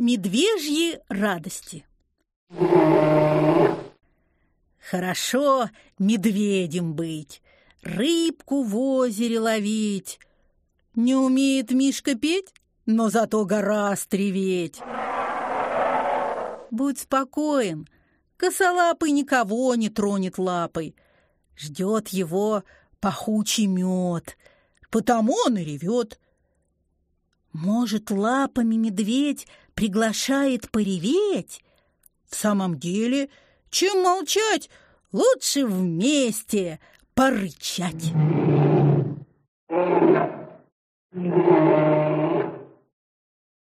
Медвежьи радости Хорошо медведем быть, рыбку в озере ловить. Не умеет Мишка петь, но зато гора стреветь. Будь спокоен, косолапый никого не тронет лапой. Ждет его пахучий мед, потому он и ревет. Может, лапами медведь приглашает пореветь? В самом деле, чем молчать, лучше вместе порычать.